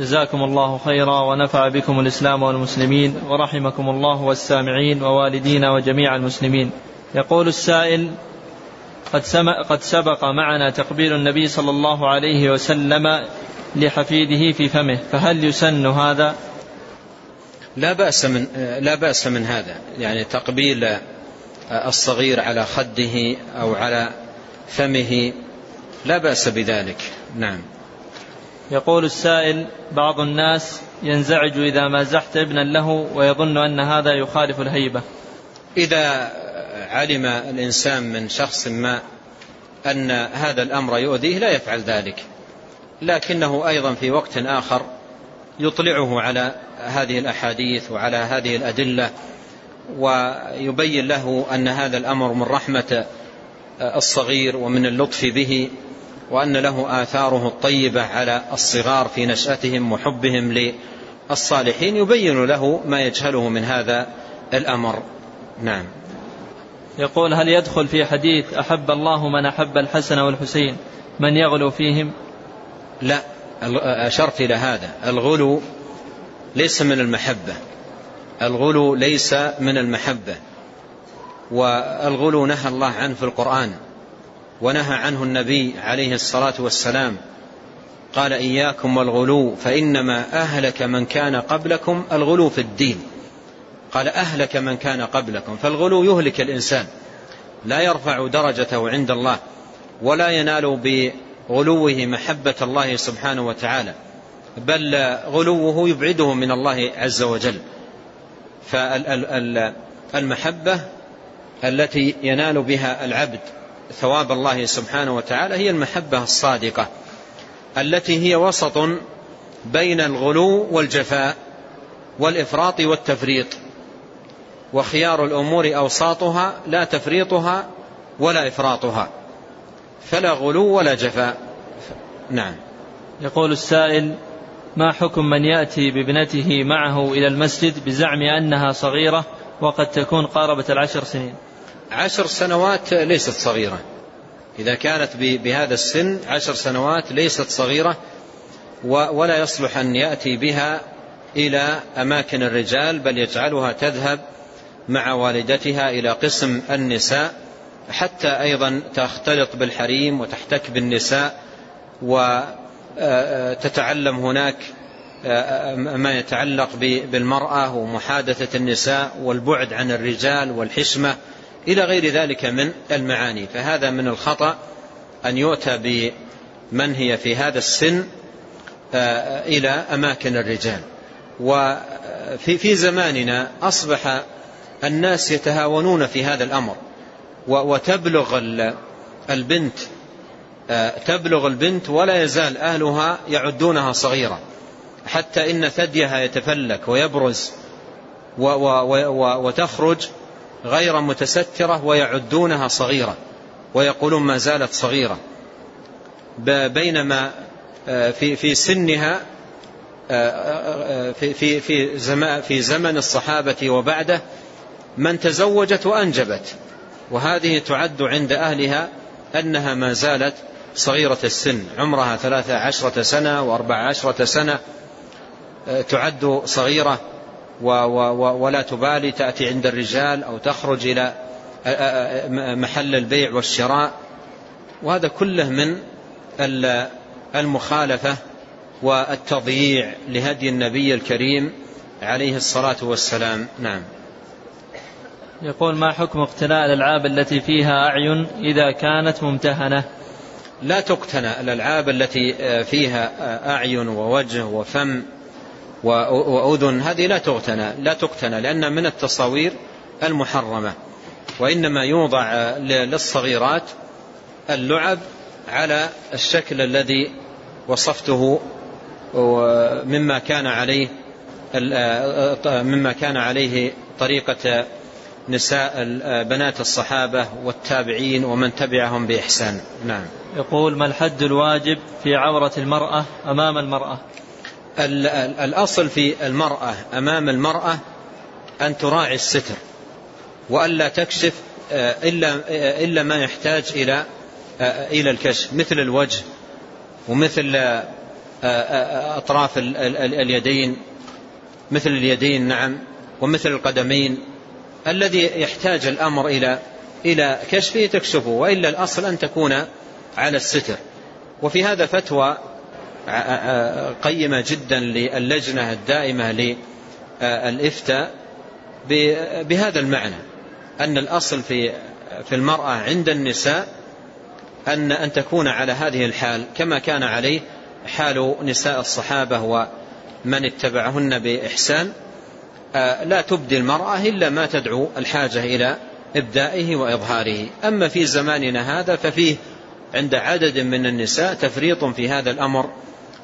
جزاكم الله خيرا ونفع بكم الإسلام والمسلمين ورحمكم الله والسامعين ووالدينا وجميع المسلمين. يقول السائل قد, قد سبق معنا تقبيل النبي صلى الله عليه وسلم لحفيده في فمه فهل يسن هذا؟ لا بأس من, لا بأس من هذا. يعني تقبيل الصغير على خده أو على فمه لا بأس بذلك. نعم. يقول السائل بعض الناس ينزعج إذا مازحت ابنا له ويظن أن هذا يخالف الهيبة. إذا علم الإنسان من شخص ما أن هذا الأمر يؤذيه لا يفعل ذلك. لكنه أيضا في وقت آخر يطلعه على هذه الأحاديث وعلى هذه الأدلة ويبين له أن هذا الأمر من رحمة الصغير ومن اللطف به. وأن له آثاره الطيبة على الصغار في نشأتهم وحبهم للصالحين يبين له ما يجهله من هذا الأمر. نعم. يقول هل يدخل في حديث أحب الله من أحب الحسن والحسين من يغلو فيهم؟ لا أشرت إلى هذا. الغلو ليس من المحبة. الغلو ليس من المحبة. والغلو نهى الله عنه في القرآن. ونهى عنه النبي عليه الصلاة والسلام. قال إياكم والغلو فإنما أهلك من كان قبلكم الغلو في الدين. قال أهلك من كان قبلكم فالغلو يهلك الإنسان لا يرفع درجته عند الله ولا ينال بغلوه محبة الله سبحانه وتعالى بل غلوه يبعده من الله عز وجل. فالمحبة التي ينال بها العبد ثواب الله سبحانه وتعالى هي المحبة الصادقة التي هي وسط بين الغلو والجفاء والإفراط والتفريط وخيار الأمور أوساطها لا تفريطها ولا إفراطها فلا غلو ولا جفاء. نعم. يقول السائل ما حكم من يأتي بابنته معه إلى المسجد بزعم أنها صغيرة وقد تكون قاربت العشر سنين؟ عشر سنوات ليست صغيرة. إذا كانت بهذا السن عشر سنوات ليست صغيرة ولا يصلح أن يأتي بها إلى أماكن الرجال بل يجعلها تذهب مع والدتها إلى قسم النساء حتى أيضا تختلط بالحريم وتحتك بالنساء وتتعلم هناك ما يتعلق بالمرأة ومحادثة النساء والبعد عن الرجال والحشمة. إلى غير ذلك من المعاني فهذا من الخطأ أن يؤتى بمن هي في هذا السن إلى أماكن الرجال. وفي في زماننا أصبح الناس يتهاونون في هذا الأمر. وتبلغ البنت تبلغ البنت ولا يزال أهلها يعدونها صغيرة حتى إن ثديها يتفلك ويبرز وتخرج غير متسترة ويعدونها صغيرة ويقولون ما زالت صغيرة. بينما في في سنها في في في زمان في زمن الصحابة وبعده من تزوجت وأنجبت. وهذه تعد عند أهلها أنها ما زالت صغيرة السن. عمرها ثلاثة عشرة سنة وأربع عشرة سنة تعد صغيرة ولا تبالي تأتي عند الرجال أو تخرج إلى محل البيع والشراء. وهذا كله من المخالفة والتضييع لهدي النبي الكريم عليه الصلاة والسلام. نعم. يقول ما حكم اقتناء الألعاب التي فيها أعين إذا كانت ممتهنة؟ لا تقتنى الألعاب التي فيها أعين ووجه وفم وأذن هذه لا تقتنى لا تقتنى لأن من التصاوير المحرمة. وإنما يوضع للصغيرات اللعب على الشكل الذي وصفته مما كان عليه مما كان عليه طريقة نساء بنات الصحابة والتابعين ومن تبعهم بإحسان. نعم. يقول ما الحد الواجب في عورة المرأة أمام المرأة؟ الأصل في المرأة أمام المرأة أن تراعي الستر وألا تكشف إلا, إلا ما يحتاج إلى إلى الكشف مثل الوجه ومثل أطراف اليدين مثل اليدين نعم ومثل القدمين. الذي يحتاج الأمر إلى إلى كشفه تكشفه وإلا الأصل أن تكون على الستر. وفي هذا فتوى قيمة جدا للجنة الدائمة للإفتاء بهذا المعنى أن الأصل في في المرأة عند النساء أن أن تكون على هذه الحال كما كان عليه حال نساء الصحابة ومن اتبعهن بإحسان. لا تبدي المرأة إلا ما تدعو الحاجة إلى إبدائه وإظهاره. أما في زماننا هذا ففيه عند عدد من النساء تفريط في هذا الأمر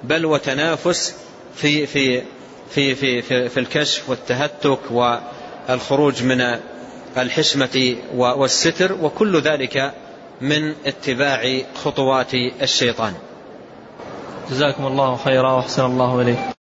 بل وتنافس في في في في في, في الكشف والتهتك والخروج من الحشمة والستر وكل ذلك من اتباع خطوات الشيطان. جزاكم الله خيرا وأحسن الله إليكم